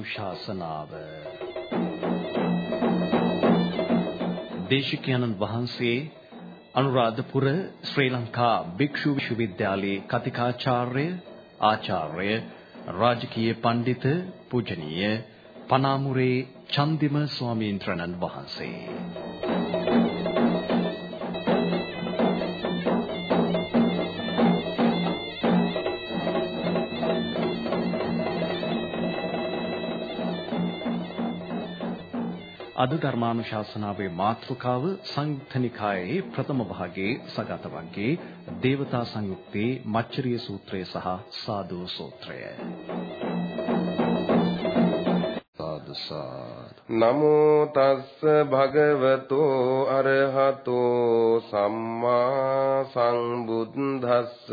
ධර්මානුශාසනාව දේශිකානන් වහන්සේ අනුරාධපුර ශ්‍රී ලංකා භික්ෂු විශ්වවිද්‍යාලයේ කතිකාචාර්ය ආචාර්ය රාජකීය පඬිත පූජනීය පනාමුරේ චන්දිම ස්වාමීන් වහන්සේ. අද ධර්මානුශාසනාවේ මාතෘකාව සංයුක්තනිකායේ ප්‍රථම භාගයේ සගත වර්ගයේ දේවතා සංයුක්තේ මච්චරිය සූත්‍රය සහ සාදු සූත්‍රය. නමෝ තස්ස භගවතෝ අරහතෝ සම්මා සංබුද්දස්ස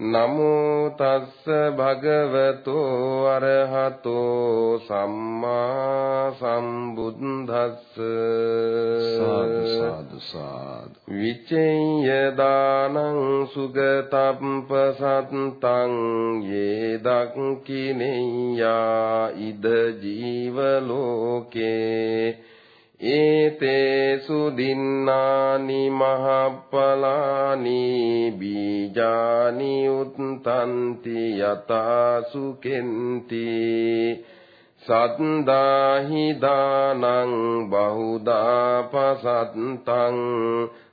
නමෝ තස්ස භගවතෝ අරහතෝ සම්මා සම්බුද්දස්ස. සාදු සාදු සාදු. විචේය දානං සුගතප්ප සත්තං යේ දක්ඛිනෙය්‍යා ඉද ජීව ලෝකේ ඒතේසු දින්නානි මහප්පලානි බීජානි උත්තන්ති යතාසු කෙන්ති සද්දාහි දානං බහුදා පසත්තං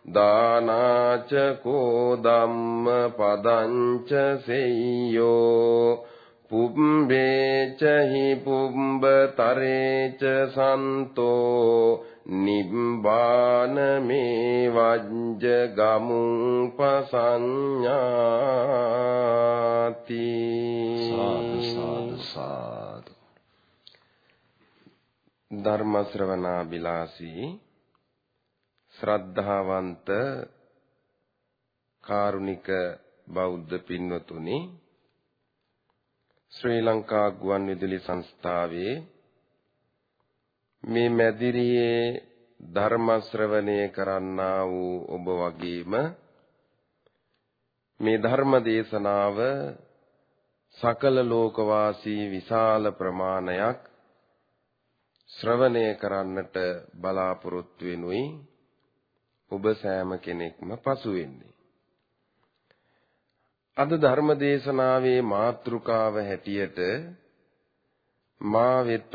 දානාච කෝ ධම්ම පදංච සෙය්‍යෝ පුබ්බේච හි පුබ්බතරේච සන්තෝ නිබ්බාන මේ වජ්ජ ගමුං පසඤ්ඤාති. සාදු සාදු සාදු. ධර්ම ශ්‍රවණා බිලාසී ශ්‍රද්ධාවන්ත කාරුණික බෞද්ධ පින්වතුනි ශ්‍රී ලංකා ගුවන්විදුලි සංස්ථාවේ මේ මැදිරියේ ධර්ම ශ්‍රවණය කරන්නා වූ ඔබ වගේම මේ ධර්ම දේශනාව සකල ලෝකවාසී විශාල ප්‍රමාණයක් ශ්‍රවණය කරන්නට බලාපොරොත්තු වෙනුයි. ඔබ සෑම කෙනෙක්ම පසු වෙන්නේ. අද ධර්ම දේශනාවේ මාතෘකාව හැටියට මා වෙත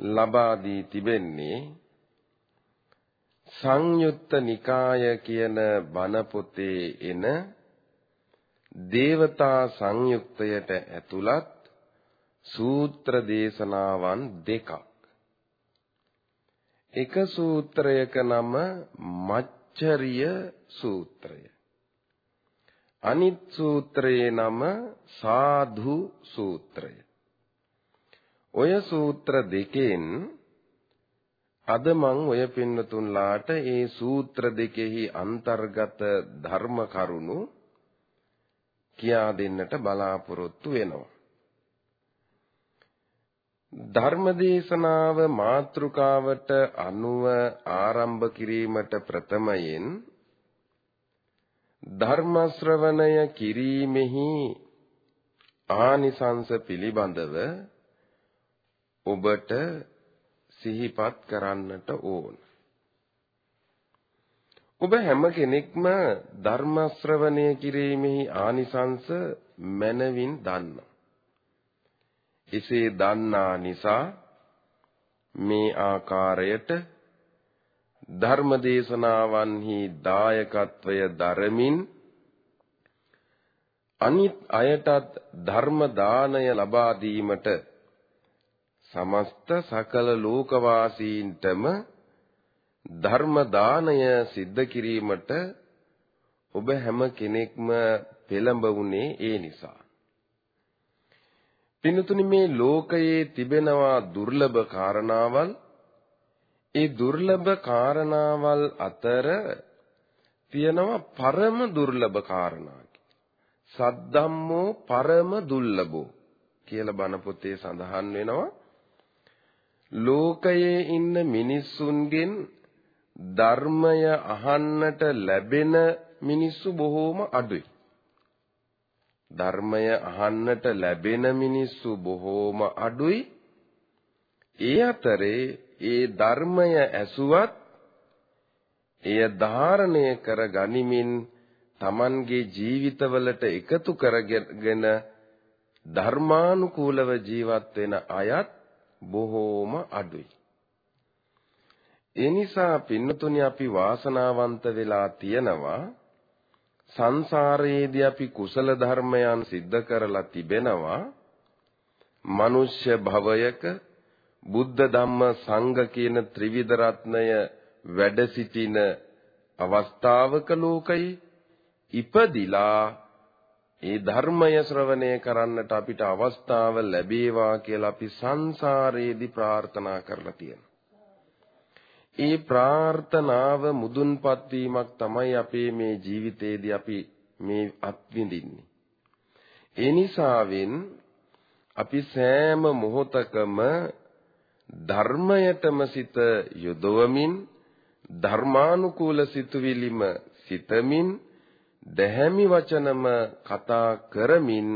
ලබා දී තිබෙන්නේ සංයුත්ත නිකාය කියන බණ පොතේ එන දේවතා සංයුක්තයට ඇතුළත් සූත්‍ර දේශනාවන් දෙකක්. එක සූත්‍රයක නම මච්චරිය සූත්‍රය. අනිත් සූත්‍රයේ නම සාධු සූත්‍රය. ඔය සූත්‍ර දෙකෙන් අද මං ඔය පින්නතුන්ලාට ඒ සූත්‍ර දෙකෙහි අන්තර්ගත ධර්ම කරුණු කියා දෙන්නට බලාපොරොත්තු වෙනවා. ධර්මදේශනාව මාතෘකාවට අනුව ආරම්භ කිරීමට ප්‍රථමයෙන් ධර්ම ශ්‍රවණය කිරීමෙහි ආනිසංස පිළිබඳව ඔබට සිහිපත් කරන්නට ඕන. ඔබ හැම කෙනෙක්ම ධර්ම ශ්‍රවණය කිරීමෙහි ආනිසංස මනවින් දන්නා. එසේ දන්නා නිසා මේ ආකාරයට ධර්ම දේශනාවන්හි දායකත්වය දරමින් අනිත් අයටත් ධර්ම දානය ලබා දීමට සමස්ත සකල ලෝකවාසීන්ටම ධර්ම දානය සිද්ධ කිරීමට ඔබ හැම කෙනෙක්ම පෙළඹ ඒ නිසා. පින්තුනි මේ ලෝකයේ තිබෙනවා දුර්ලභ කාරණාවල් ඒ දුර්ලභ කාරණාවල් අතර තියෙනවා පරම දුර්ලභ කාරණා සද්දම්මෝ පරම දුර්ලභෝ කියලා බණ පොතේ සඳහන් වෙනවා ලෝකයේ ඉන්න මිනිස්සුන්ගෙන් ධර්මය අහන්නට ලැබෙන මිනිස්සු බොහෝම අඩුයි. ධර්මය අහන්නට ලැබෙන මිනිස්සු බොහෝම අඩුයි. ඒ අතරේ ඒ ධර්මය ඇසුවත් එය ධාරණය කර ගනිමින් Tamanගේ ජීවිතවලට එකතු කරගෙන ධර්මානුකූලව ජීවත් වෙන අයත් බොහෝම අඩුයි. ඒ නිසා පින්නතුනි අපි වාසනාවන්ත වෙලා තියෙනවා සංසාරයේදී අපි කුසල ධර්මයන් සිද්ධ කරලා තිබෙනවා මනුෂ්‍ය භවයක බුද්ධ ධම්ම සංඝ කියන ත්‍රිවිධ රත්නය වැඩ සිටින අවස්ථාවක ලෝකයේ ඉපදිලා ඒ ධර්මය ශ්‍රවණය කරන්නට අපිට අවස්ථාව ලැබේවා කියලා අපි සංසාරේදී ප්‍රාර්ථනා කරලා තියෙනවා. ඒ ප්‍රාර්ථනාව මුදුන්පත් වීමක් තමයි අපේ මේ ජීවිතේදී අපි මේ අත්විඳින්නේ. ඒ නිසාවෙන් අපි සෑම මොහොතකම ධර්මයටම සිත යොදවමින් ධර්මානුකූල සිතුවිලිම සිතමින් දැහැමි වචනම කතා කරමින්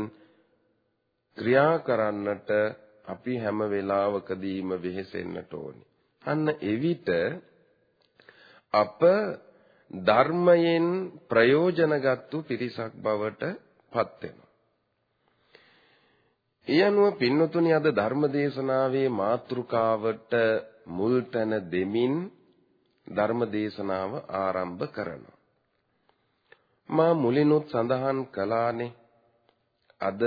ක්‍රියා කරන්නට අපි හැම වෙලාවකදීම වෙහෙසෙන්නට ඕනේ. අන්න එවිට අප ධර්මයෙන් ප්‍රයෝජනගත්තු පිරිසක් බවට පත් වෙනවා. ඒ අනුව පින්නතුනි අද ධර්මදේශනාවේ මාතෘකාවට මුල් තැන දෙමින් ධර්මදේශනාව ආරම්භ කරනවා. මා මුලිනුත් සඳහන් කළානේ අද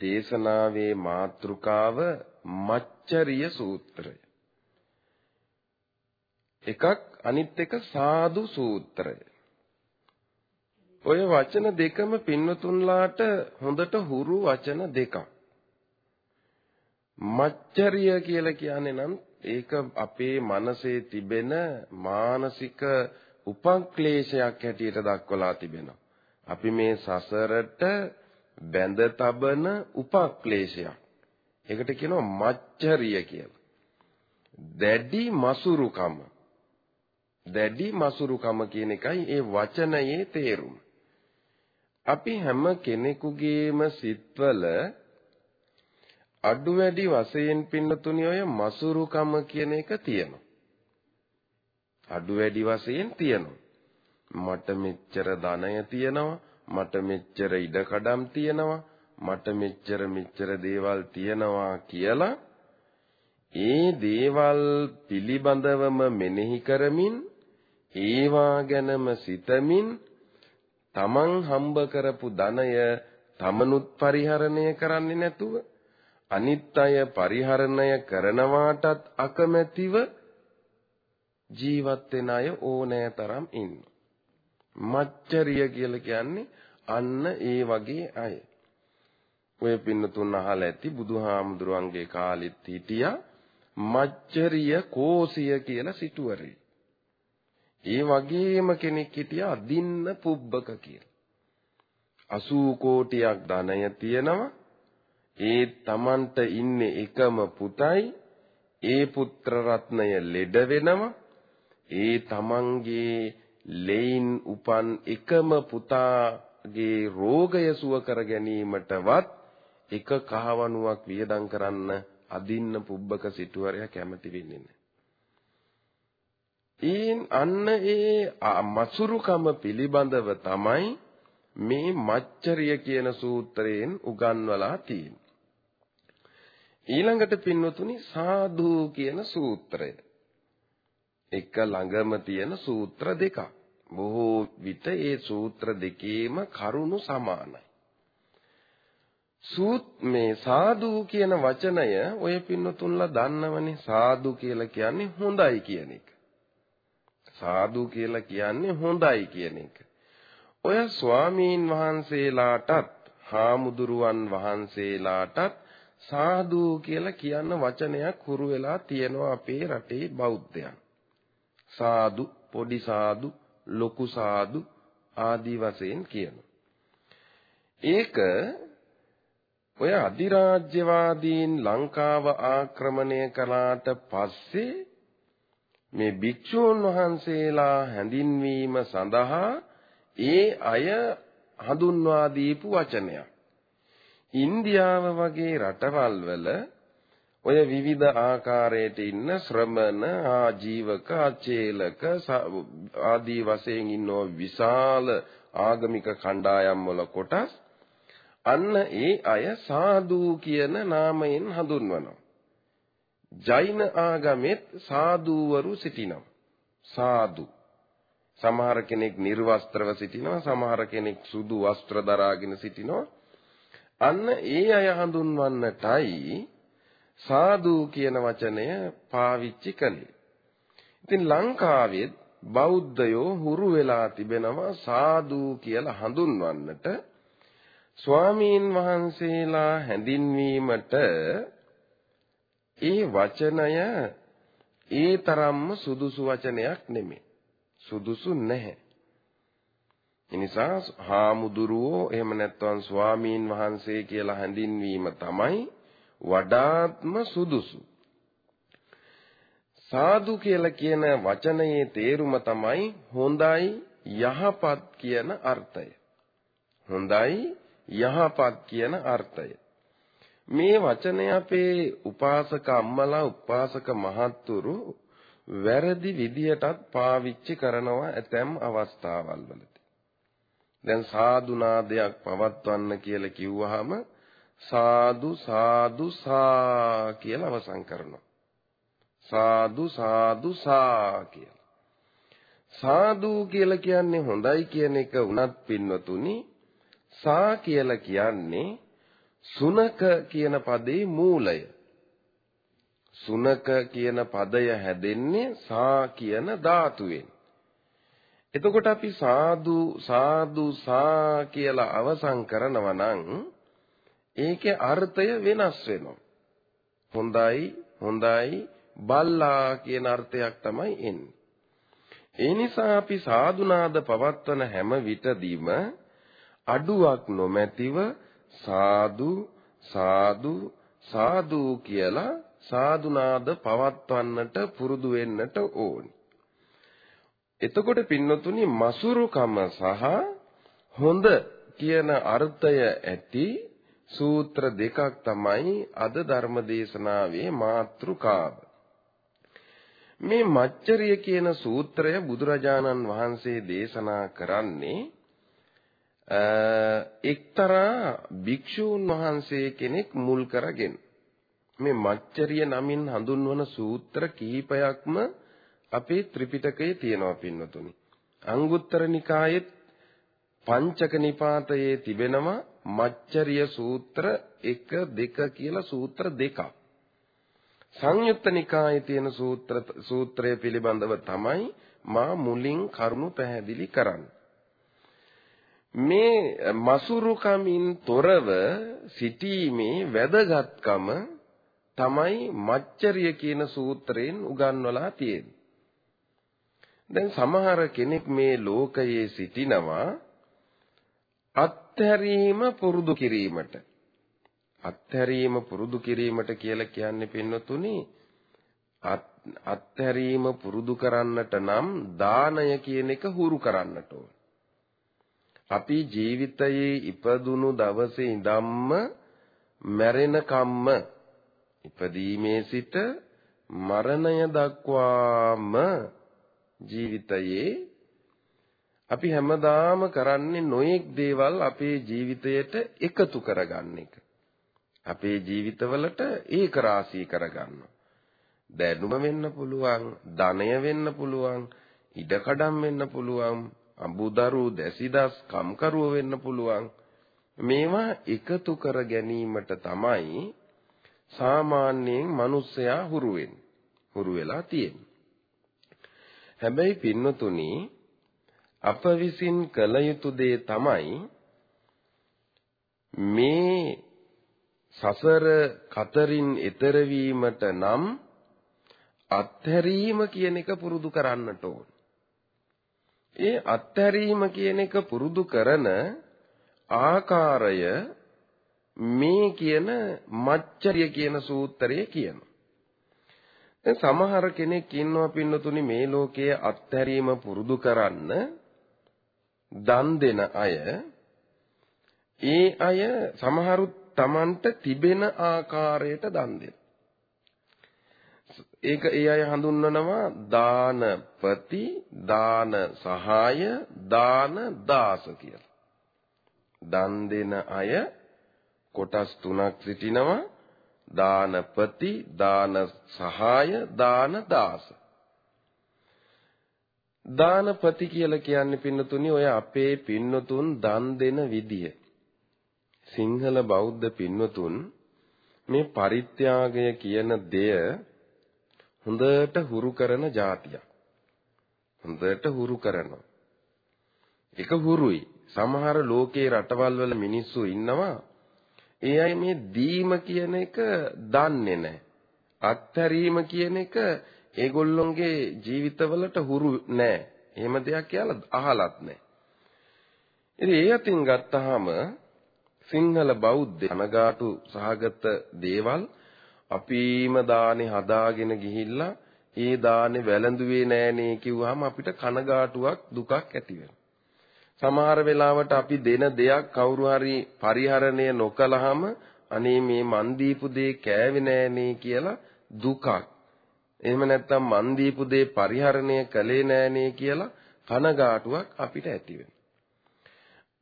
දේශනාවේ මාතෘකාව මච්චරිය සූත්‍රය. එකක් අනිත් එක සාදු සූත්‍රය. ඔය වචන දෙකම පින්නතුන්ලාට හොඳට හුරු වචන දෙකක්. මච්චරිය කියලා කියන්නේ නම් ඒක අපේ මනසේ තිබෙන මානසික උපක්ලේශයක් හැටියට දක්වලා තිබෙනවා. අපි මේ සසරට බැඳ තබන උපක්ලේශයක්. ඒකට කියනවා මච්චරිය කියලා. දැඩි මසුරුකම. දැඩි මසුරුකම කියන එකයි ඒ වචනයේ තේරුම. අපි හැම කෙනෙකුගේම සිත්වල අඩු වැඩි වශයෙන් පින්නතුනි ඔය මසුරුකම කියන එක තියෙනවා. අඩු වැඩි වශයෙන් තියෙනවා. මට මෙච්චර ධනය තියෙනවා, මට මෙච්චර ඉඩකඩම් තියෙනවා, මට මෙච්චර මෙච්චර දේවල් තියෙනවා කියලා ඒ දේවල් පිළිබඳවම මෙනෙහි කරමින් ඒවා ගැනම සිතමින් තමන් හම්බ කරපු ධනය තමනුත් පරිහරණය කරන්නේ නැතුව අනිත් අය පරිහරණය කරනවාටත් අකමැතිව ජීවත් වෙන අය ඕනෑ තරම් ඉන්නවා. මච්චරිය කියලා කියන්නේ අන්න ඒ වගේ අය. ඔය පින්නතුන් අහලා ඇති බුදුහාමුදුරන්ගේ කාලෙත් හිටියා මච්චරිය කෝසිය කියලා සිටුවරේ. ඒ වගේම කෙනෙක් හිටියා අදින්න පුබ්බක කියලා. 80 කෝටියක් ධනය තියෙනවා. ඒ Tamanට ඉන්නේ එකම පුතයි. ඒ පුත්‍ර රත්නය ලෙඩ වෙනවා. ඒ Tamanගේ ලෙයින් උපන් එකම පුතාගේ රෝගය සුව කර ගැනීමටවත් එක කහවණුවක් වියදම් කරන්න අදින්න පුබ්බක සිටුවරයා කැමති වෙන්නේ නැහැ. ඊන් අන්න ඒ මසුරුකම පිළිබඳව තමයි මේ මච්චරිය කියන සූත්‍රයෙන් උගන්වලා තියෙන්නේ. ඊළඟට පින්වතුනි සාදු කියන සූත්‍රය. එක ළඟම තියෙන සූත්‍ර දෙකක්. බොහෝ විට ඒ සූත්‍ර දෙකේම කරුණු සමානයි. සූත් මේ සාදු කියන වචනය ඔය පින්නතුන්ලා දන්නවනේ සාදු කියලා කියන්නේ හොඳයි කියන එක. සාදු කියලා කියන්නේ හොඳයි කියන එක. ඔය ස්වාමීන් වහන්සේලාටත් හාමුදුරුවන් වහන්සේලාටත් සාදු කියලා කියන වචනයක් හුරු වෙලා තියෙනවා අපේ රටේ බෞද්ධයන්. සාදු, පොඩි සාදු, ලොකු සාදු ආදී වශයෙන් කියනවා. ඒක ඔය අධිරාජ්‍යවාදීන් ලංකාව ආක්‍රමණය කළාට පස්සේ මේ භික්ෂූන් වහන්සේලා හැඳින්වීම සඳහා ඒ අය හඳුන්වා දීපු වචනයක්. ඉන්දියාව වගේ රටවල් වල ඔය විවිධ ආකාරයට ඉන්න ශ්‍රමණ ආජීවක අචේලක ආදී වශයෙන් ඉන්නෝ විශාල ආගමික කණ්ඩායම් වල කොටස් අන්න ඒ අය සාදු කියන නාමයෙන් හඳුන්වනවා. ජෛන ආගමෙත් සාදුවරු සිටිනවා. සාදු. සමහර කෙනෙක් නිර්වස්ත්‍රව සිටිනවා, සමහර කෙනෙක් සුදු වස්ත්‍ර දරාගෙන සිටිනවා. අන්න ඒ අය හඳුන්වන්නටයි සාදු කියන වචනය පාවිච්චි කළේ. ඉතින් ලංකාවෙත් බෞද්ධයෝ හුරු වෙලා තිබෙනවා සාදු කියලා හඳුන්වන්නට ස්වාමීන් වහන්සේලා හැඳින්වීමට ඒ වචනය ඒ තරම්ම සුදුසු වචනයක් නෙමෙයි. සුදුසු නැහැ. එනිසා හාමුදුරුවෝ එහෙම නැත්නම් ස්වාමීන් වහන්සේ කියලා හැඳින්වීම තමයි වඩාත්ම සුදුසු. සාදු කියලා කියන වචනයේ තේරුම තමයි හොඳයි යහපත් කියන අර්ථය. හොඳයි යහපත් කියන අර්ථය. මේ වචනය අපේ උපාසක අම්මලා උපාසක මහත්තුරු වැරදි විදියටත් පාවිච්චි කරනවා ඇතැම් අවස්ථාවල් වලදී. දැන් සාදු නාදයක් පවත්වන්න කියලා කිව්වහම සාදු සාදු සා කියලා අවසන් කරනවා. සාදු සාදු සා කියලා. සාදු කියලා කියන්නේ හොඳයි කියන එක උනත් පින්වතුනි සා කියලා කියන්නේ සුනක කියන පදේ මූලය. සුනක කියන පදය හැදෙන්නේ සා කියන ධාතුවෙන්. එතකොට අපි සාදු සාදු සා කියලා අවසන් කරනවා නම් ඒකේ අර්ථය වෙනස් වෙනවා. හොඳයි හොඳයි බල්ලා කියන අර්ථයක් තමයි එන්නේ. ඒ නිසා අපි සාදුනාද පවත්වන හැම විටදීම අඩුවක් නොමැතිව සාදු සාදු සාදු කියලා සාදුනාද පවත්වන්නට පුරුදු වෙන්නට ඕනි. එතකොට පින්නතුනි මසුරුකම සහ හොඳ කියන අර්ථය ඇති සූත්‍ර දෙකක් තමයි අද ධර්ම දේශනාවේ මාතෘකාව. මේ මච්චරිය කියන සූත්‍රය බුදුරජාණන් වහන්සේ දේශනා කරන්නේ එක්තරා භික්ෂූන් වහන්සේ කෙනෙක් මුල් කරගෙන මේ මච්චරිය නමින් හඳුන්වන සූත්‍ර කිහිපයක්ම අපේ ත්‍රිපිටකයේ තියෙනවා පින්නතුනි. අංගුත්තර නිකායෙත් පංචක නිපාතයේ තිබෙනවා මච්චරිය සූත්‍ර 1 2 කියලා සූත්‍ර දෙකක්. සංයුත්ත නිකායේ තියෙන සූත්‍ර සූත්‍රය පිළිබඳව තමයි මා මුලින් කරුණු පැහැදිලි කරන්නේ. මේ මසුරුකමින් තොරව සිටීමේ වැදගත්කම තමයි මච්චරිය කියන සූත්‍රයෙන් උගන්වලා තියෙන්නේ. දැන් සමහර කෙනෙක් මේ ලෝකයේ සිටිනවා අත්හැරීම පුරුදු කිරීමට. අත්හැරීම පුරුදු කිරීමට කියලා කියන්නේ පින්නතුනි අත්හැරීම පුරුදු කරන්නට නම් දානය කියන එක හුරු කරන්නට ඕන. අපි ජීවිතයේ ඉපදුණු දවසේ ඉඳන්ම මැරෙන කම්ම ඉපදීමේ සිට මරණය දක්වාම ජීවිතයේ අපි හැමදාම කරන්නේ නොයෙක් දේවල් අපේ ජීවිතයට එකතු කරගන්න එක. අපේ ජීවිතවලට ඒක රාශී කරගන්නවා. දැනුම වෙන්න පුළුවන්, ධනය වෙන්න පුළුවන්, ඉඩකඩම් වෙන්න පුළුවන්, අඹුදරු දැසිදස් කම්කරුව වෙන්න පුළුවන් මේවා එකතු කර ගැනීමට තමයි සාමාන්‍යයෙන් මිනිස්සයා හුරු වෙන්නේ හුරු වෙලා තියෙන්නේ හැබැයි පින්නතුනි අප විසින් කළ යුතු දේ තමයි මේ සසර කතරින් එතර වීමට නම් අත්හැරීම කියන එක පුරුදු කරන්නට ඕන ඒ අත්හැරීම කියන එක පුරුදු කරන ආකාරය මේ කියන මච්චරිය කියන සූත්‍රයේ කියනවා. දැන් සමහර කෙනෙක් ඉන්නවා පින්නතුනි මේ ලෝකයේ අත්හැරීම පුරුදු කරන්න දන් දෙන අය ඒ අය සමහරුත් Tamanට තිබෙන ආකාරයට දන් දෙන. ඒක ඒ අය හඳුන්වනවා දානපති, දාන සහාය, දාන දාස කියලා. දන් දෙන අය කොටස් තුනක් සිටිනවා දානපති, දාන සහාය, දාන දාස. දානපති කියලා කියන්නේ පින්නතුනි ඔය අපේ පින්නතුන් දන් දෙන විදිය. සිංහල බෞද්ධ පින්නතුන් මේ පරිත්‍යාගය කියන දෙය හොඳට හුරු කරන જાතියක්. හොඳට හුරු කරනවා. ඒක හුරුයි. සමහර ලෝකේ රටවල් වල මිනිස්සු ඉන්නවා ඒ අය මේ දීම කියන එක දන්නේ නැහැ. අත්හැරීම කියන එක ඒගොල්ලොන්ගේ ජීවිතවලට හුරු නැහැ. එහෙම දෙයක් කියලා අහලත් නැහැ. ඉතින් ඒ අතින් ගත්තාම සිංහල බෞද්ධ අනගාටු සහගත දේවල් අපිම දානේ හදාගෙන ගිහිල්ලා ඒ දානේ වැළඳුවේ නෑනේ කිව්වහම අපිට කනගාටුවක් දුකක් ඇති සමහර වෙලාවට අපි දෙන දෙයක් කවුරු හරි පරිහරණය නොකළාම අනේ මේ මන් දීපු දේ කෑවේ නෑනේ කියලා දුකක්. එහෙම නැත්නම් මන් දීපු දේ පරිහරණය කළේ නෑනේ කියලා කනගාටුවක් අපිට ඇති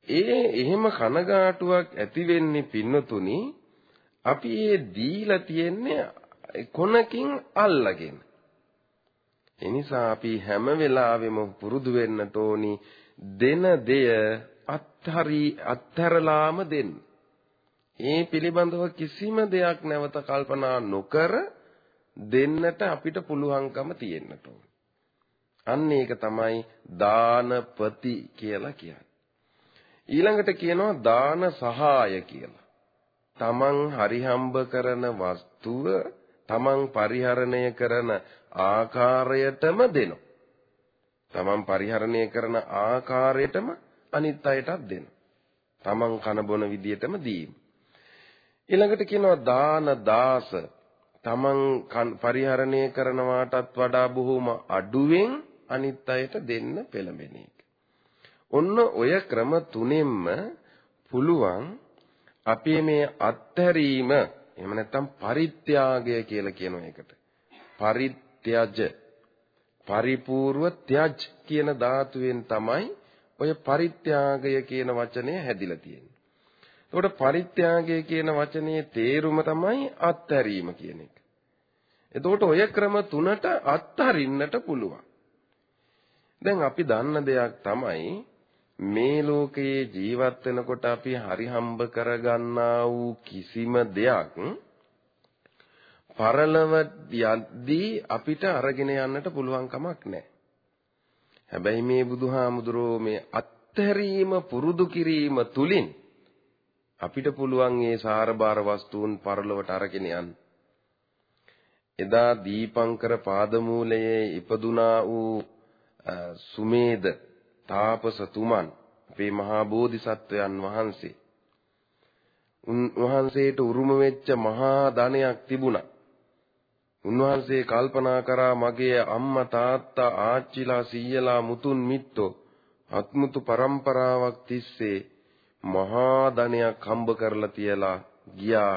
ඒ එහෙම කනගාටුවක් ඇති වෙන්නේ පින්නතුනි අපි ඒ දීලා තියෙන්නේ කොනකින් අල්ලගෙන. එනිසා අපි හැම වෙලාවෙම පුරුදු වෙන්නට ඕනි දෙන දෙය අත්හරි අත්හැරලාම දෙන්න. ඒ පිළිබඳව කිසිම දෙයක් නැවත කල්පනා නොකර දෙන්නට අපිට පුළුවන්කම තියෙන්නට ඕන. අන්න ඒක තමයි දානපති කියලා කියන්නේ. ඊළඟට කියනවා දාන සහාය කියලා. තමන් හරිහම්බ කරන වස්තුව තමන් පරිහරණය කරන ආකාරයටම දෙනවා. තමන් පරිහරණය කරන ආකාරයටම අනිත් අයටත් දෙනවා. තමන් කන බොන විදියටම දීම. ඊළඟට කියනවා දාන දාස තමන් පරිහරණය කරනවාටත් වඩා බොහෝම අඩුවෙන් අනිත් අයට දෙන්න පෙළඹෙන එක. ඔන්න ඔය ක්‍රම තුනෙන්ම පුළුවන් අපේ මේ අත්හැරීම එහෙම නැත්නම් පරිත්‍යාගය කියලා කියන එකට. පරිත්‍යජ පරිපූර්ව ත්‍යජ් කියන ධාතුවෙන් තමයි ඔය පරිත්‍යාගය කියන වචනය හැදිලා තියෙන්නේ. එතකොට පරිත්‍යාගය කියන වචනේ තේරුම තමයි අත්හැරීම කියන එක. එතකොට ඔය ක්‍රම තුනට අත්හරින්නට පුළුවන්. දැන් අපි දන්න දෙයක් තමයි මේ ලෝකයේ ජීවත් වෙනකොට අපි හරි හම්බ කරගන්නා වූ කිසිම දෙයක් පරලව යද්දී අපිට අරගෙන යන්නට පුළුවන් කමක් නැහැ. හැබැයි මේ බුදුහාමුදුරෝ මේ අත්හැරීම පුරුදු කිරීම තුලින් අපිට පුළුවන් මේ සාරබාර වස්තුන් පරලොවට අරගෙන යන්න. එදා දීපංකර පාදමූලයේ ඉපදුනා වූ සුමේද තාපසතුමන් අපේ මහා බෝධිසත්වයන් වහන්සේ උන්වහන්සේට උරුම වෙච්ච මහා ධනයක් තිබුණා. උන්වහන්සේ කල්පනා කරා මගේ අම්මා තාත්තා ආච්චිලා සීයලා මුතුන් මිත්තෝ අත්මුතු પરම්පරාවක් තිස්සේ මහා ධනයක් හම්බ කරලා තියලා ගියා.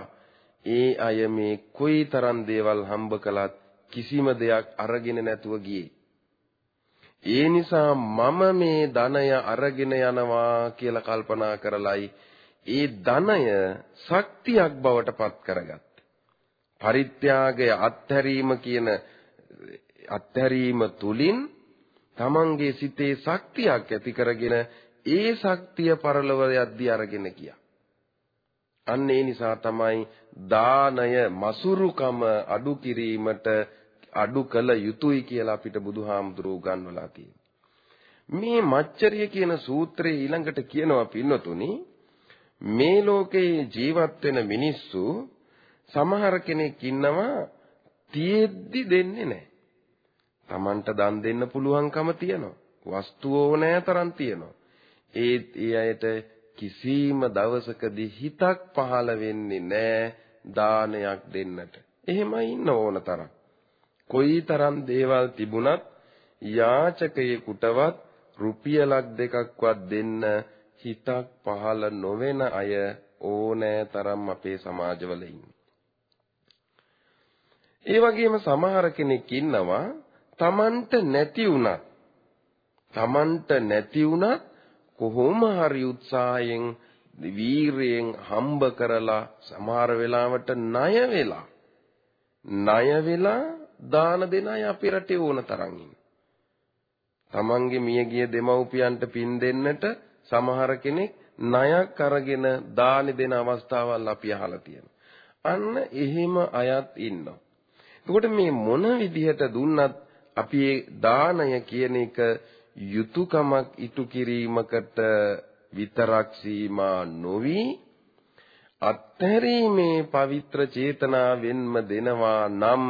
ඒ අය මේ කොයිතරම් දේවල් හම්බ කළත් කිසිම දෙයක් අරගෙන නැතුව ගියේ. ඒ නිසා මම මේ ධනය අරගෙන යනවා කියලා කල්පනා කරලයි ඒ ධනය ශක්තියක් බවට පත් කරගත්තා. පරිත්‍යාගය අත්හැරීම කියන අත්හැරීම තුලින් තමන්ගේ සිතේ ශක්තියක් ඇති කරගෙන ඒ ශක්තිය පරලව යද්දී අරගෙන ගියා. අන්න ඒ නිසා තමයි දානය මසුරුකම අඩු කිරීමට අඩු කළ යුතුයි කියලා අපිට බුදුහාමුදුරුවෝ උගන්වලා තියෙනවා. මේ මච්චරිය කියන සූත්‍රයේ ඊළඟට කියනවා පින්නතුනි මේ ලෝකේ ජීවත් වෙන මිනිස්සු සමහර කෙනෙක් ඉන්නවා තියෙද්දි දෙන්නේ නැහැ. Tamanට දන් දෙන්න පුළුවන්කම තියෙනවා. වස්තු ඕනෑ තරම් තියෙනවා. ඒ ඒ අයට කිසිම දවසකදී හිතක් පහළ වෙන්නේ නැහැ දානයක් දෙන්නට. එහෙමයි ඉන්න ඕන තරම්. කොයිතරම් දේවල් තිබුණත් යාචකයෙකුටවත් රුපියලක් දෙකක්වත් දෙන්න හිතක් පහළ නොවන අය ඕනෑ තරම් අපේ සමාජවල ඉන්නේ. ඒ වගේම සමහර කෙනෙක් ඉන්නවා Tamanට නැති වුණත් Tamanට නැති වුණත් කොහොම හරි උත්සාහයෙන් වීරයෙන් හම්බ කරලා සමහර වෙලාවට ණය වෙලා ණය වෙලා දාන දෙන අය අපේ රටේ ඕන තරම් තමන්ගේ මියගිය දෙමව්පියන්ට පින් දෙන්නට සමහර කෙනෙක් ණයක් අරගෙන දානි දෙන අවස්ථාවල් අපි අහලා තියෙනවා. අන්න එහෙම අයත් ඉන්නවා. එතකොට මේ මොන විදිහට දුන්නත් අපි දානය කියන එක යුතුයකමක් ඉටු කිරීමකට විතරක් සීමා නොවි අත්හැරීමේ පවිත්‍ර චේතනාවෙන්ම දෙනවා නම්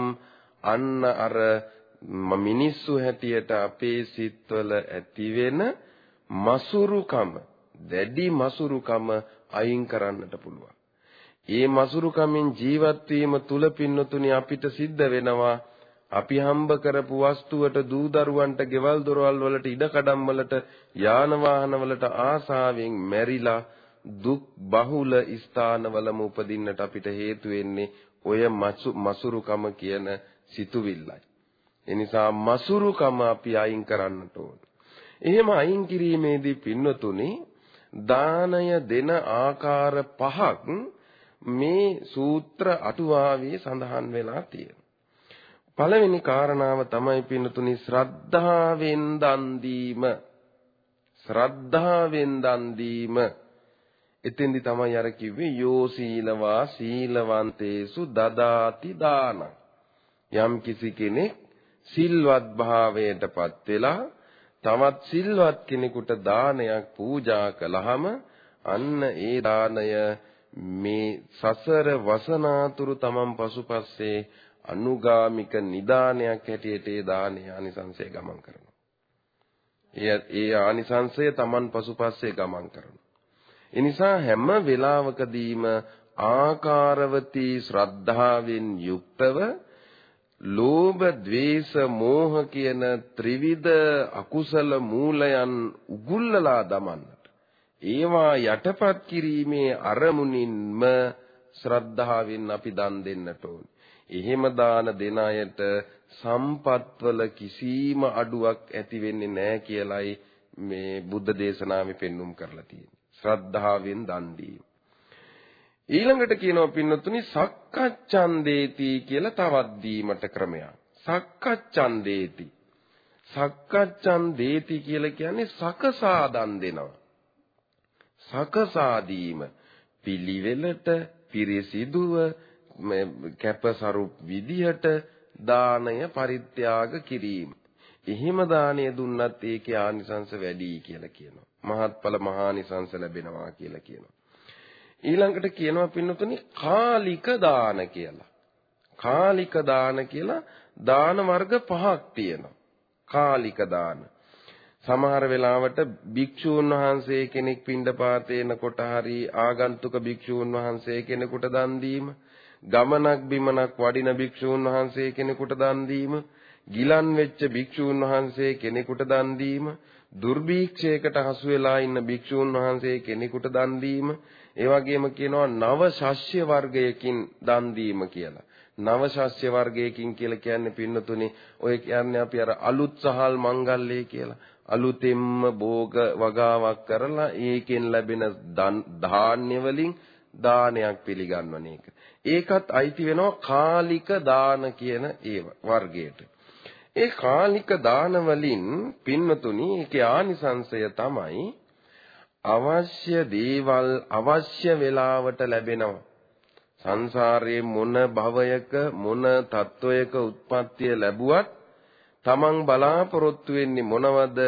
අන්න අර මිනිස්සු හැටියට අපේ සිත්වල ඇතිවෙන මසුරුකම දැඩි මසුරුකම අයින් කරන්නට පුළුවන්. ඒ මසුරුකමින් ජීවත් වීම තුල පින්නතුනි අපිට සිද්ධ වෙනවා අපි හම්බ කරපු වස්තුවට දූ දරුවන්ට ගෙවල් දොරවල් වලට ඉඩකඩම් වලට යාන වාහන වලට ආසාවෙන් මැරිලා දුක් බහුල ස්ථානවලම උපදින්නට අපිට හේතු වෙන්නේ ඔය මසුරුකම කියන සිතුවිල්ලයි. එනිසා මසුරුකම අපි අයින් කරන්නට ඕන. එහෙම අයින් කිරීමේදී පින්නතුනි දානය දෙන ආකාර පහක් මේ සූත්‍ර අටුවාවේ සඳහන් වෙලා තියෙනවා. පළවෙනි කාරණාව තමයි පින්නතුනි ශ්‍රද්ධාවෙන් දන් දීම. ශ්‍රද්ධාවෙන් දන් දීම. එතෙන්දි තමයි අර කිව්වේ යෝ සීලවා සීලවන්තේසු දදාති දාන. යම් කිසි කෙනෙක් සිල්වත් භාවයටපත් වෙලා තවත් සිල්වත් කෙනෙකුට දානයක් පූජා කළාම අන්න ඒ දානය මේ සසර වසනාතුරු තමන් පසුපස්සේ අනුගාමික නිදානයක් හැටියට ඒ දානය ආනිසංසය ගමන් කරනවා. ඒ ඒ ආනිසංසය තමන් පසුපස්සේ ගමන් කරනවා. ඒ නිසා හැම වෙලාවකදීම ආකාරවතී ශ්‍රද්ධාවෙන් යුක්තව ලෝභ, ద్వේස, මෝහ කියන ත්‍රිවිධ අකුසල මූලයන් උගුල්ලලා දමන්නට. ඒවා යටපත් කිරීමේ අරමුණින්ම ශ්‍රද්ධාවෙන් අපි දන් දෙන්නට ඕනේ. එහෙම දාන දෙන අයට සම්පත්වල කිසිම අඩුවක් ඇති වෙන්නේ නැහැ කියලයි මේ බුද්ධ දේශනාවේ පෙන්눔 කරලා තියෙන්නේ. ශ්‍රද්ධාවෙන් දන් දීම. ඊළඟට කියනවා පින්නතුනි සක්කච්ඡන්දේති කියලා තවත් දීමට ක්‍රමයක්. සක්කච්ඡන්දේති. සක්කච්ඡන්දේති කියලා කියන්නේ සකසා දන් දෙනවා. සකසා දීම පිළිවෙලට පිරිසිදුව කැපසරු විදිහට දානය පරිත්‍යාග කිරීම. එහෙම දානය දුන්නත් ඒකේ ආනිසංස වැඩි කියලා කියනවා. මහත්ඵල මහානිසංස ලැබෙනවා කියලා කියනවා. ඊළඟට කියනවා පින්නතුනි කාලික දාන කියලා. කාලික දාන කියලා දාන වර්ග පහක් තියෙනවා. කාලික දාන. සමහර වෙලාවට භික්ෂූන් වහන්සේ කෙනෙක් පින්ඩපාතේනකොට හරි ආගන්තුක භික්ෂූන් වහන්සේ කෙනෙකුට දන් දීම ගමනක් බිමනක් වඩින භික්ෂූන් වහන්සේ කෙනෙකුට දන් දීම, ගිලන් වෙච්ච භික්ෂූන් වහන්සේ කෙනෙකුට දන් දීම, දුර්භීක්ෂයකට හසු වෙලා ඉන්න භික්ෂූන් වහන්සේ කෙනෙකුට දන් දීම, ඒ වගේම කියනවා නව ශස්්‍ය වර්ගයකින් දන් දීම කියලා. නව ශස්්‍ය වර්ගයකින් කියලා කියන්නේ පින්නතුනේ ඔය කියන්නේ අපි අර අලුත් සහල් මංගල්‍යය කියලා. අලුතෙන්ම භෝග වගාවක් කරලා ඒකෙන් ලැබෙන ධාන්‍ය වලින් දානයක් පිළිගන්වන එක. ඒකත් අයිති වෙනවා කාලික දාන කියන ඒ වර්ගයට. ඒ කාලික දාන වලින් පින්නතුනි ඒකේ ආනිසංශය තමයි අවශ්‍ය දේවල් අවශ්‍ය වෙලාවට ලැබෙනවා. සංසාරයේ මොන භවයක මොන තත්වයක උත්පත්තිය ලැබුවත් තමන් බලාපොරොත්තු වෙන්නේ මොනවද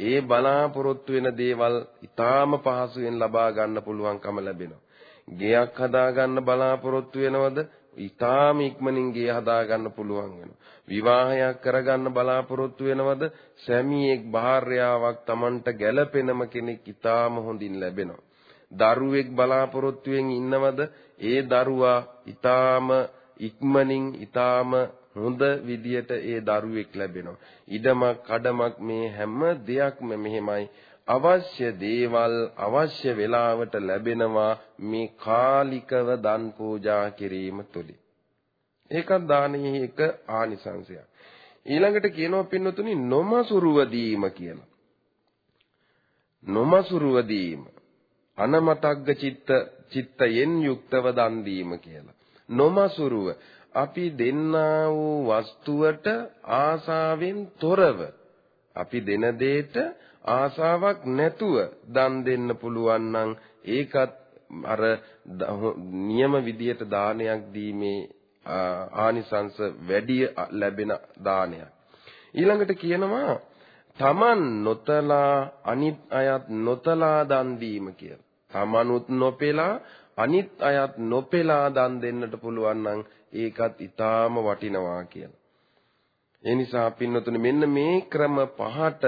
ඒ බලාපොරොත්තු වෙන දේවල් ඊටාම පහසුවෙන් ලබා ගන්න පුළුවන්කම ලැබෙනවා ගෙයක් හදාගන්න බලාපොරොත්තු වෙනවද? ඊටාම ඉක්මනින් ගේ හදාගන්න පුළුවන් වෙනවා. විවාහයක් කරගන්න බලාපොරොත්තු වෙනවද? සැමියෙක් භාර්යාවක් Tamanට ගැළපෙනම කෙනෙක් ඊටාම හොඳින් ලැබෙනවා. දරුවෙක් බලාපොරොත්තුෙන් ඉන්නවද? ඒ දරුවා ඊටාම ඉක්මනින් ඊටාම හොඳ විදියට ඒ දරුවෙක් ලැබෙනවා. ඉඩමක් කඩමක් මේ හැම දෙයක්ම මෙහෙමයි. අවශ්‍ය දේවල් අවශ්‍ය වෙලාවට ලැබෙනවා මේ කාලිකව දන් පූජා කිරීම තුලින්. ඒකත් දානෙහි එක ආනිසංශයක්. ඊළඟට කියනවා පින්නතුනි නොමසුරුව දීම කියලා. නොමසුරුව දීම අනමතග්ග චිත්ත චිත්තයෙන් යුක්තව දන් දීම කියලා. නොමසුරුව අපි දෙන්නා වූ වස්තුවට ආසාවෙන් තොරව අපි දෙන දෙයට ආසාවක් නැතුව දන් දෙන්න පුළුවන් නම් ඒකත් අර නියම විදියට දානයක් දීමේ ආනිසංස වැඩි ලැබෙන දානයක්. ඊළඟට කියනවා තමන් නොතලා අනිත් අයත් නොතලා දන් දීම කියලා. තමනුත් නොපෙලා අනිත් අයත් නොපෙලා දන් දෙන්නට පුළුවන් නම් ඒකත් ඊටාම වටිනවා කියලා. ඒ නිසා පින්නතුනි මෙන්න මේ ක්‍රම පහට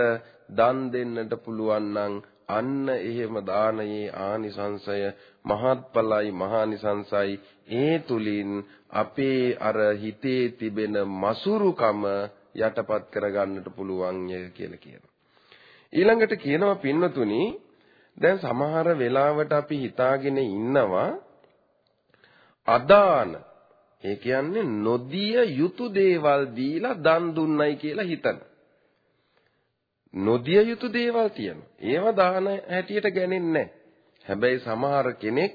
දන් දෙන්නට පුළුවන් නම් අන්න එහෙම දානයේ ආනිසංසය මහත්ඵලයි මහානිසංසයි ඒ තුලින් අපේ අර හිතේ තිබෙන මසුරුකම යටපත් කරගන්නට පුළුවන් කියලා කියනවා. ඊළඟට කියනවා පින්නතුනි දැන් සමහර වෙලාවට අපි හිතාගෙන ඉන්නවා අදාන ඒ කියන්නේ නොදිය යුතු දේවල් දීලා දන් දුන්නයි කියලා හිතන. නොදිය යුතු දේවල් තියෙනවා. ඒවා දාන හැටියට ගන්නේ හැබැයි සමහර කෙනෙක්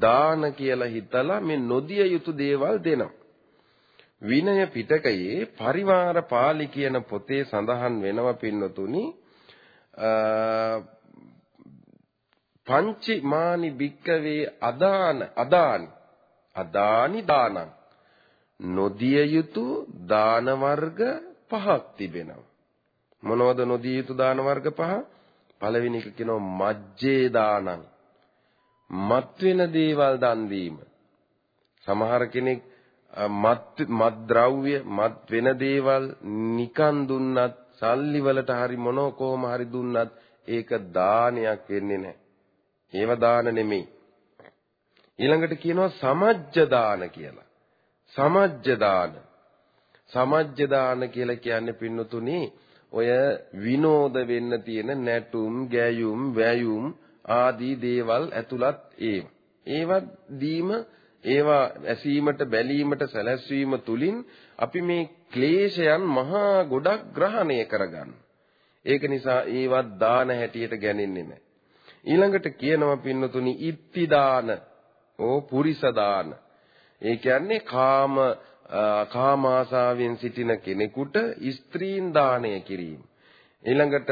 දාන කියලා හිතලා මේ නොදිය යුතු දේවල් දෙනවා. විනය පිටකයේ පරිවාර පාළි කියන පොතේ සඳහන් වෙනවා පින්නතුනි පංචි මානි භික්කවේ අදාන අදානි අදානි දානං නොදිය යුතු දාන වර්ග පහක් තිබෙනවා. මොනවද නොදිය යුතු දාන වර්ග පහ? පළවෙනි එක කියනවා මජ්ජේ දානං. මත් වෙන දේවල් දන් දීම සමහර කෙනෙක් මත් මත් ද්‍රව්‍ය මත් වෙන දේවල් නිකන් දුන්නත් සල්ලි වලට හරි මොනෝ කොහොම හරි දුන්නත් ඒක දානයක් වෙන්නේ නැහැ. ඒව දාන නෙමෙයි. ඊළඟට කියනවා සමජ්ජ දාන කියලා. සමජ්ජ දාන. සමජ්ජ දාන කියලා කියන්නේ පින්නතුනි ඔය විනෝද වෙන්න තියෙන නැටුම්, ගැයුම්, වැයුම් ආදී දේවල් ඇතුළත් ඒව. ඒවත් දීම ඒවා ඇසීමට බැලීමට සැලැස්වීම තුලින් අපි මේ ක්ලේශයන් මහා ගොඩක් ග්‍රහණය කරගන්න. ඒක නිසා ඒවත් දාන හැටියට ගන්නේ නැහැ. ඊළඟට කියනවා පින්නතුනි ඉත්ති දාන ඕ පුරිස දාන ඒ කියන්නේ කාම කාමාසාවෙන් සිටින කෙනෙකුට ස්ත්‍රීන් දානය කිරීම. ඊළඟට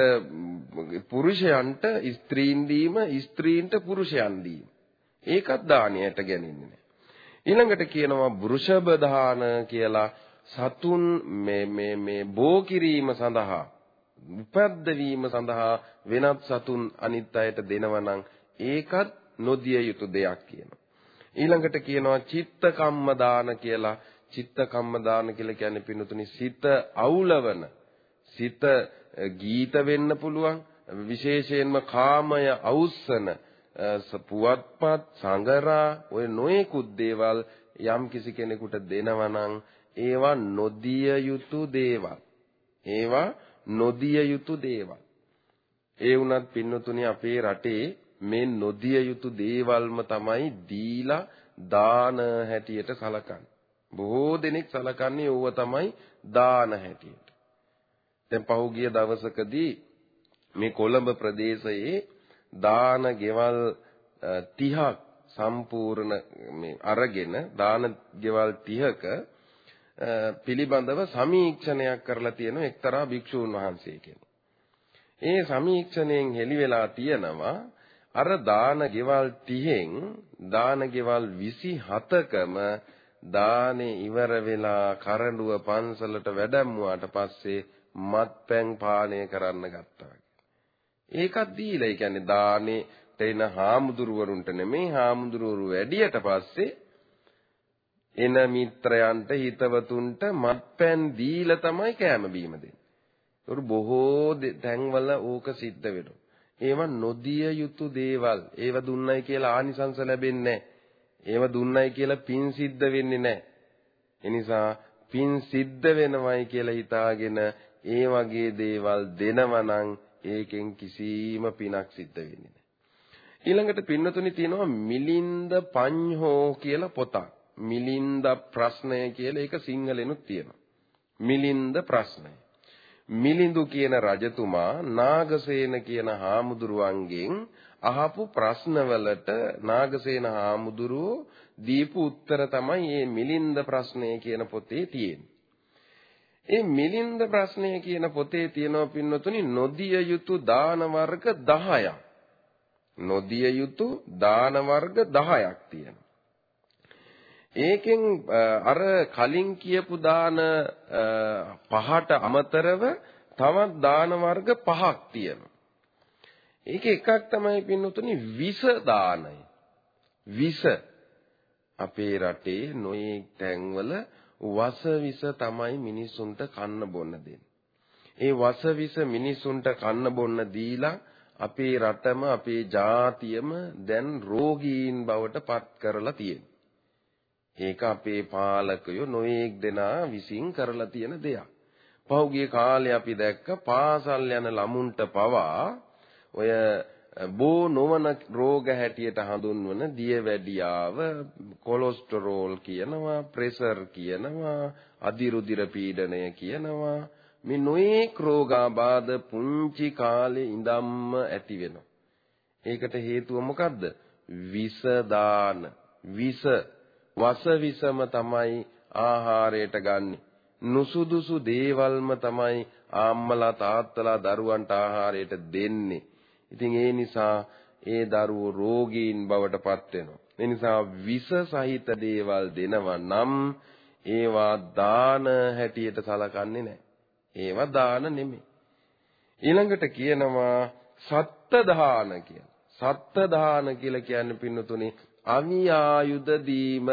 පුරුෂයන්ට ස්ත්‍රීන් දීම ස්ත්‍රීන්ට පුරුෂයන් දීම. ඒකත් දානයට ගැනින්නේ ඊළඟට කියනවා වෘෂභ දාන කියලා සතුන් මේ මේ මේ බෝ කිරීම සඳහා උපද්දවීම සඳහා වෙනත් සතුන් අනිත් අයට දෙනවා නම් ඒකත් නොදිය යුතු දෙයක් කියනවා. ඊළඟට කියනවා චිත්ත කම්ම දාන කියලා. චිත්ත කම්ම දාන කියලා කියන්නේ පින්නතුනි සිත අවුලවන සිත ගීත වෙන්න පුළුවන් විශේෂයෙන්ම කාමය අවුස්සන පුවත්පත් සංගරා ඔය නොයෙකුත් දේවල් යම් කිසි කෙනෙකුට දෙනවා නම් ඒවා නොදිය යුතු දේවල් ඒවා නොදිය යුතු දේවල්. ඒ වුණත් පින්නතුනි අපේ රටේ මේ නොදිය යුතු දේවල්ම තමයි දීලා දාන හැටියට සලකන්නේ. බොහෝ දෙනෙක් සලකන්නේ ඕව තමයි දාන හැටියට. දැන් පහුගිය දවසකදී මේ කොළඹ ප්‍රදේශයේ දාන ගෙවල් 30ක් සම්පූර්ණ මේ අරගෙන දාන ගෙවල් 30ක පිළිබඳව සමීක්ෂණයක් කරලා තියෙන එක්තරා භික්ෂූන් වහන්සේ කෙනෙක්. ඒ සමීක්ෂණයෙන් හෙළි වෙලා තියෙනවා අර දාන ගෙවල් 30න් දාන ගෙවල් 27කම දානේ ඉවර වෙලා කරඬුව පන්සලට වැඩමුවාට පස්සේ මත්පැන් පානය කරන්න ගත්තා. ඒකත් දීලා ඒ කියන්නේ දානේ තේන හාමුදුරුවරුන්ට නෙමෙයි හාමුදුරුවරු වැඩියට පස්සේ එන මිත්‍රයන්ට හිතවතුන්ට මත්පැන් දීලා තමයි කෑම බීම දෙන්නේ. ඒකට බොහෝ තැන්වල ඕක සිද්ධ වෙනවා. ඒවා නොදිය යුතු දේවල්. ඒව දුන්නයි කියලා ආනිසංස ලැබෙන්නේ ඒව දුන්නයි කියලා පින් සිද්ධ වෙන්නේ නැහැ. එනිසා පින් සිද්ධ වෙනවයි කියලා හිතාගෙන ඒ වගේ දේවල් දෙනවා නම් ඒකෙන් කිසිම පිනක් සිද්ධ වෙන්නේ නැහැ. ඊළඟට පින්නතුනි තියෙනවා මිලින්ද පඤ්හෝ කියලා පොතක්. මිලින්ද ප්‍රශ්නය කියලා ඒක සිංහලෙනුත් තියෙනවා. මිලින්ද ප්‍රශ්නය. මිලිඳු කියන රජතුමා නාගසේන කියන හාමුදුරුවන්ගෙන් අහපු ප්‍රශ්නවලට නාගසේන හාමුදුරුවෝ දීපු උත්තර තමයි මේ මිලින්ද ප්‍රශ්නය කියන පොතේ තියෙන්නේ. ඒ මිලින්ද ප්‍රශ්නය කියන පොතේ තියෙනවා පින්නතුනි නොදිය යුතු දාන වර්ග 10ක්. නොදිය යුතු දාන වර්ග 10ක් තියෙනවා. ඒකෙන් අර කලින් කියපු දාන පහට අමතරව තවත් දාන වර්ග පහක් තියෙනවා. ඒක එකක් තමයි පින්නතුනි විස දානය. විස අපේ රටේ නොයේ තැන්වල වස විස තමයි මිනිසුන්ට කන්න බොන්න දෙන්නේ. ඒ වස විස මිනිසුන්ට කන්න බොන්න දීලා අපේ රටම අපේ ජාතියම දැන් රෝගීන් බවට පත් කරලා තියෙනවා. ඒක අපේ පාලකයෝ නොයේක් දෙනා විසින් කරලා තියෙන දෙයක්. පහුගිය කාලේ අපි දැක්ක පාසල් යන ළමුන්ට පවා ඔය බෝ නොවන රෝග හැටියට හඳුන්වන දියවැඩියාව කොලෙස්ටරෝල් කියනවා ප්‍රෙෂර් කියනවා අධිරුධිර පීඩනය කියනවා. මේ නොයේක් රෝගාබාධ පුංචි කාලේ ඉඳන්ම ඇති වෙනවා. ඒකට හේතුව මොකද්ද? විස දාන. විස වස විසම තමයි ආහාරයට ගන්නෙ නුසුදුසු දේවල්ම තමයි ආම්මලා තාත්තලා දරුවන්ට ආහාරයට දෙන්නේ ඉතින් ඒ නිසා ඒ දරුවෝ රෝගීන් බවට පත් වෙනවා. ඒ නිසා විස සහිත දේවල් දෙනවා නම් ඒවා දාන හැටියට සලකන්නේ නැහැ. ඒවා දාන නෙමෙයි. ඊළඟට කියනවා සත්ත්‍ය දාන කියලා. සත්ත්‍ය දාන කියලා කියන්නේ පින්නතුනේ අවියායුධ දීම.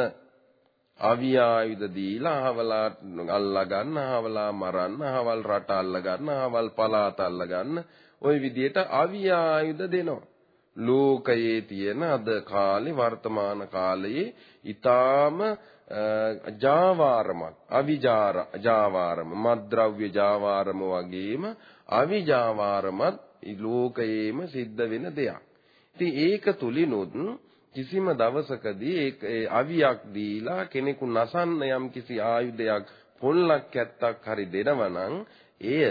අවියායුධ දීලා අහවලා අල්ලා ගන්න, අහවලා මරන්න, අහවල් රට අල්ලා ගන්න, අහවල් පළාත අල්ලා ගන්න ওই විදිහට අවියායුධ දෙනවා. ලෝකයේ තියෙන අද කාලේ වර්තමාන කාලයේ ඊටාම ජාවාරමක් අවිජාර ජාවාරම මද්ද්‍රව්‍ය ජාවාරම වගේම අවිජාවාරමත් ලෝකයේම සිද්ධ වෙන දෙයක්. ඉතින් ඒක තුලිනුත් කිසිම දවසකදී ඒ අවියක් දීලා කෙනෙකු නසන්න යම් කිසි ආයුධයක් පොල්ලක් ඇත්තක් හරි දෙනවා නම් එය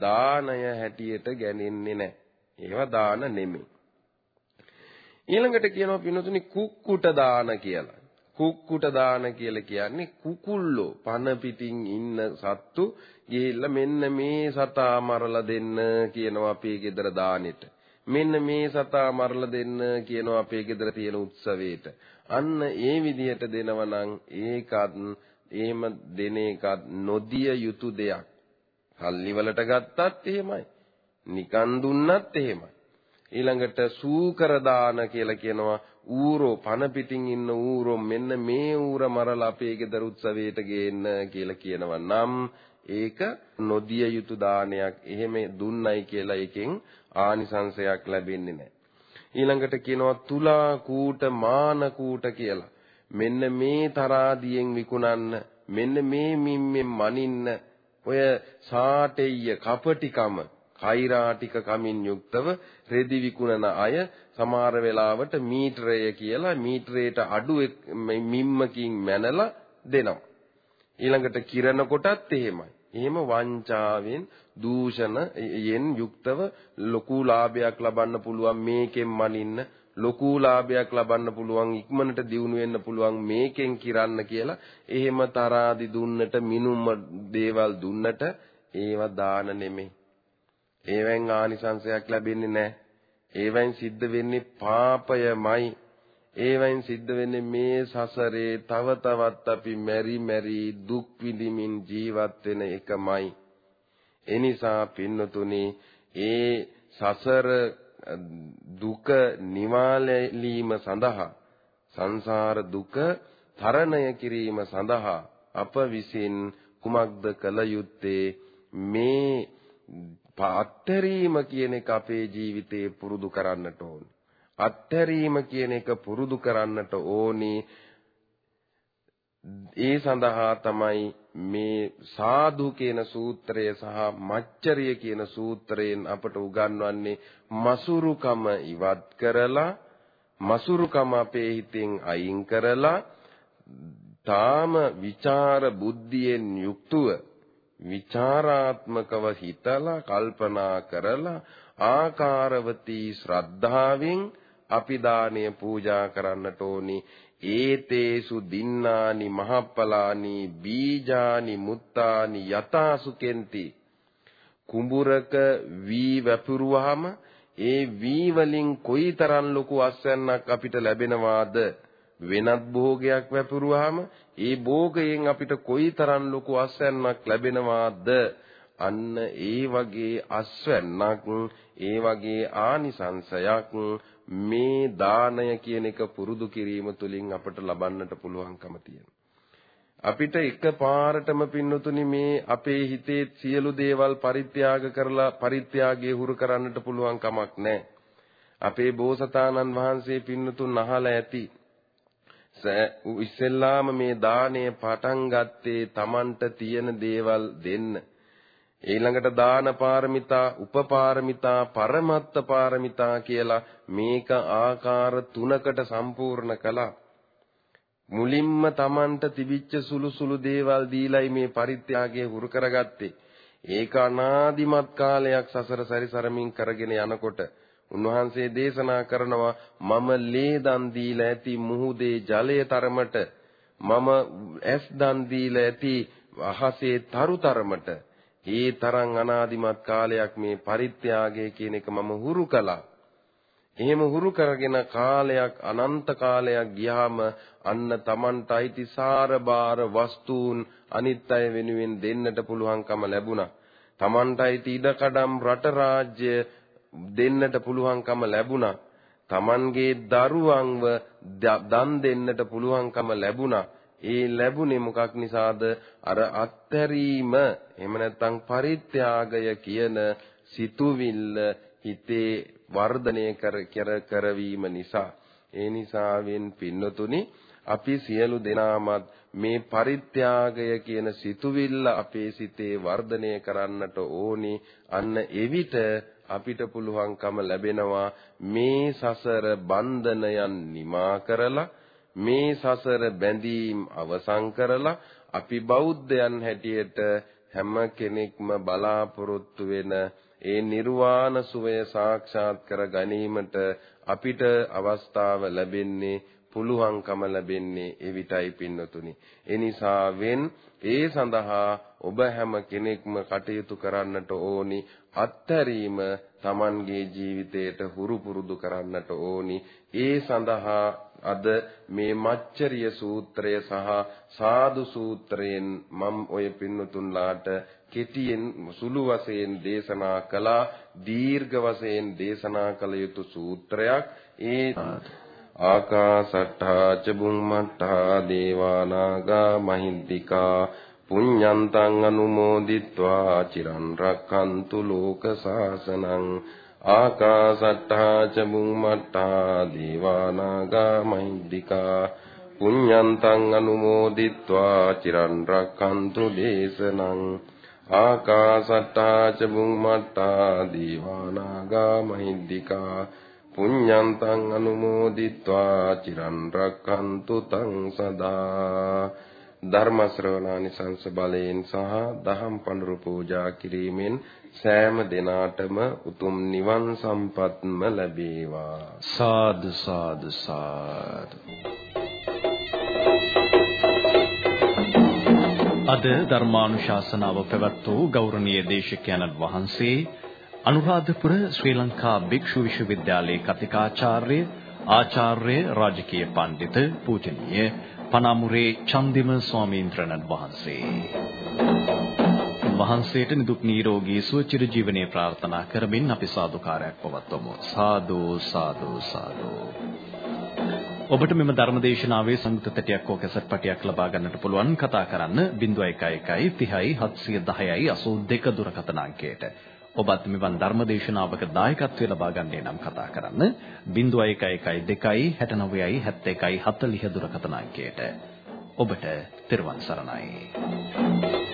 දානය හැටියට ගන්නේ නැහැ. ඒවා දාන නෙමෙයි. ඊළඟට කියනවා පින්නතුනි කුක්කුට දාන කියලා. කුක්කුට දාන කියලා කියන්නේ කුකුල්ලෝ පන පිටින් ඉන්න සත්තු ගිහිල්ලා මෙන්න මේ සතා මරලා දෙන්න කියනවා අපේ ගෙදර දානෙට. මෙන්න මේ සතා මරලා දෙන්න කියනවා අපේ ගෙදර තියෙන උත්සවයට. අන්න ඒ විදිහට දෙනවා නම් ඒකත් එහෙම දෙන එකත් නොදිය යුතු දෙයක්. සල්ලි වලට ගත්තත් එහෙමයි. නිකන් දුන්නත් එහෙමයි. ඊළඟට සූකර දාන කියලා කියනවා ඌරෝ පන පිටින් ඉන්න ඌරෝ මෙන්න මේ ඌර මරලා අපේ ගෙදර උත්සවයට ගේන්න කියලා කියනවා නම් ඒක නොදිය යුතු දානයක් එහෙම දුන්නයි කියලා එකෙන් ආනිසංශයක් ලැබෙන්නේ නැහැ. ඊළඟට කියනවා තුලා කූට මාන කූට කියලා. මෙන්න මේ තරාදියෙන් විකුණන්න මෙන්න මේ මිම්මෙන් මනින්න ඔය සාටෙය්‍ය කපටිකම කෛරාටික කමින් යුක්තව රෙදි විකුණන අය සමහර වෙලාවට මීටරය කියලා මීටරයට අඩු මිම්මකින් මැනලා දෙනවා. ඊළඟට කිරණ කොටත් එහෙමයි. එහෙම වංචාවෙන් දූෂණ යෙන් යුක්තව ලොකු ලාභයක් ලබන්න පුළුවන් මේකෙන් මනින්න ලොකු ලාභයක් ලබන්න පුළුවන් ඉක්මනට දියුණු වෙන්න පුළුවන් මේකෙන් කිරන්න කියලා එහෙම තරාදි දුන්නට මිනුම් දේවල් දුන්නට ඒව දාන නෙමෙයි. ඒවෙන් ආනිසංශයක් ලැබෙන්නේ නැහැ. ඒවෙන් සිද්ධ වෙන්නේ පාපයමයි. ඒවෙන් සිද්ධ වෙන්නේ මේ සසරේ තව තවත් අපි මෙරි මෙරි දුක් විඳිමින් ජීවත් වෙන එකමයි. එනිසා පින්නතුනි ඒ සසර දුක නිවාලීම සඳහා සංසාර දුක තරණය කිරීම සඳහා අප විසින් කුමක්ද කළ යුත්තේ මේ අත්හැරීම කියන එක අපේ ජීවිතේ පුරුදු කරන්නට ඕන. අත්හැරීම කියන එක පුරුදු කරන්නට ඕනි. ඒ සඳහා තමයි මේ සාදු කියන සූත්‍රය සහ මච්චරිය කියන සූත්‍රයෙන් අපට උගන්වන්නේ මසුරුකම ඉවත් කරලා මසුරුකම අපේ හිතෙන් අයින් කරලා තාම විචාර බුද්ධියෙන් යුක්තව විචාරාත්මකව හිතලා කල්පනා කරලා ආකාරවතී ශ්‍රද්ධාවෙන් අපි දානය පූජා කරන්නට ඕනි. ඒතේසු දින්නානි මහප්පලානි බීජානි මුත්තානි යතාසුකෙන්ති කුඹුරක වී වැපිරුවාම ඒ වී වලින් කොයිතරම් ලොකු අස්වැන්නක් අපිට ලැබෙනවාද? වෙනත් භෝගයක් වැපිරුවාම ඒ භෝගයෙන් අපිට කොයිතරම් ලොකු අස්වැන්නක් ලැබෙනවාද? අන්න ඒ වගේ අස්වැන්නක් ඒ වගේ ආනිසංසයක් මේ දානය කියන එක පුරුදු කිරීම තුළින් අපට ලබන්නට පුළුවන්කම තියෙනවා. අපිට එකපාරටම පින්නතුනි මේ අපේ හිතේ සියලු දේවල් පරිත්‍යාග කරලා පරිත්‍යාගයේ හුරු කරන්නට පුළුවන් කමක් නැහැ. අපේ බෝසතාණන් වහන්සේ පින්නතුන් අහලා ඇති ඉස්සෙල්ලාම මේ දාණය පටන් ගත්තේ Tamanට තියෙන දේවල් දෙන්න. ඊළඟට දාන පාරමිතා, උපපාරමිතා, පරමත්ත පාරමිතා කියලා මේක ආකාර තුනකට සම්පූර්ණ කළා. මුලින්ම Tamanට තිබිච්ච සුළු සුළු දේවල් දීලයි මේ පරිත්‍යාගය හුරු කරගත්තේ. ඒක අනාදිමත් කාලයක් සසර සැරිසරමින් කරගෙන යනකොට උන්වහන්සේ දේශනා කරනවා මම ලේ දන් දීලා ඇති මුහුදේ ජලය තරමට මම ඇස් දන් දීලා ඇති අහසේ තරු තරමට ඒ තරම් අනාදිමත් කාලයක් මේ පරිත්‍යාගය කියන එක මම හුරු කළා. එහෙම හුරු කරගෙන කාලයක් අනන්ත කාලයක් ගියාම අන්න Tamanට අයිති සාරබාර වස්තුන් අනිත් අය වෙනුවෙන් දෙන්නට පුළුවන්කම ලැබුණා. Tamanට අයිති ඉඩකඩම් රට රාජ්‍ය දෙන්නට පුළුවන්කම ලැබුණා. Tamanගේ දරුවන්ව දන් දෙන්නට පුළුවන්කම ලැබුණා. ඒ ලැබුණේ මොකක් නිසාද? අර අත්හැරීම එහෙම නැත්නම් පරිත්‍යාගය කියන සිතුවිල්ල හිතේ වර්ධනය කර කරවීම නිසා. ඒ නිසාවෙන් පින්නතුනි අපි සියලු දෙනාමත් මේ පරිත්‍යාගය කියන සිතුවිල්ල අපේ සිතේ වර්ධනය කරන්නට ඕනි. අන්න එවිට අපිට පුළුවන්කම ලැබෙනවා මේ සසර බන්ධනයන් නිමා කරලා මේ සසර බැඳීම් අවසන් කරලා අපි බෞද්ධයන් හැටියට හැම කෙනෙක්ම බලාපොරොත්තු වෙන ඒ නිර්වාණ සුවය සාක්ෂාත් කර ගැනීමට අපිට අවස්ථාව ලැබෙන්නේ පුළුවන්කම ලැබෙන්නේ එවිටයි පින්නතුනි. ඒ නිසා වෙන් ඒ සඳහා ඔබ හැම කෙනෙක්ම කටයුතු කරන්නට ඕනි අත්හැරීම Tamanගේ ජීවිතයට හුරු පුරුදු කරන්නට ඕනි. ඒ සඳහා අද මේ මච්චරිය සූත්‍රය සහ සාදු සූත්‍රයෙන් මම ඔය පින්නතුන්ලාට කෙටියෙන් සුළු වශයෙන් දේශනා කළා දීර්ඝ වශයෙන් දේශනා කළ යුතු සූත්‍රයක්. ඒ ආකාසට්ඨා චබුම්මට්ඨා දේවානාගා මහින්దికා පුඤ්ඤන්තං අනුමෝදිත්වා චිරන් රක්ඛන්තු ලෝක සාසනං ආකාසට්ඨා චබුම්මට්ඨා දේවානාගා මහින්దికා පුඤ්ඤන්තං අනුමෝදිත්වා චිරන් රක්ඛන්තු දේශනං. ආකාසට්ඨා ච බුම්මට්ඨා දීවානාගා මහිද්దికා පුඤ්ඤන්තං අනුමෝදිත්වා චිරන් රක්ඛන්තු තං සදා ධර්ම ශ්‍රවණානිසංස බලයෙන් සහ දහම් පඬුරු පූජා කිරීමෙන් සෑම දිනාටම උතුම් නිවන් සම්පත්ම ලැබේවා. සාදු සාදු සාදු. අද ධර්මානුශාසනාව පැවැත් වූ ගෞරවනීය දේශකයන්න් වහන්සේ අනුරාධපුර ශ්‍රී ලංකා භික්ෂු විශ්වවිද්‍යාලයේ කතිකාචාර්ය ආචාර්ය රාජකීය පඬිත පූජනීය පනාමුරේ චන්දිම ස්වාමීන් වහන්සේ. වහන්සේට නිදුක් නිරෝගී සුව චිර ජීවනයේ ප්‍රාර්ථනා කරමින් අපි සාදුකාරයක් පවත්වමු. සාදු සාදු සාදු. ඔබට මෙම ධර්මදේශනාවේ සංගත තැටියක් හෝ කැසට් පටියක් ලබා ගන්නට පුළුවන් කතා කරන්න 011 30 710 82 දුරකථන අංකයට. ඔබත් මෙවන් ධර්මදේශනාවක දායකත්වය ලබා ගන්නේ නම් කතා කරන්න 0112 69 71 40 දුරකථන අංකයට ඔබට තෙරුවන් සරණයි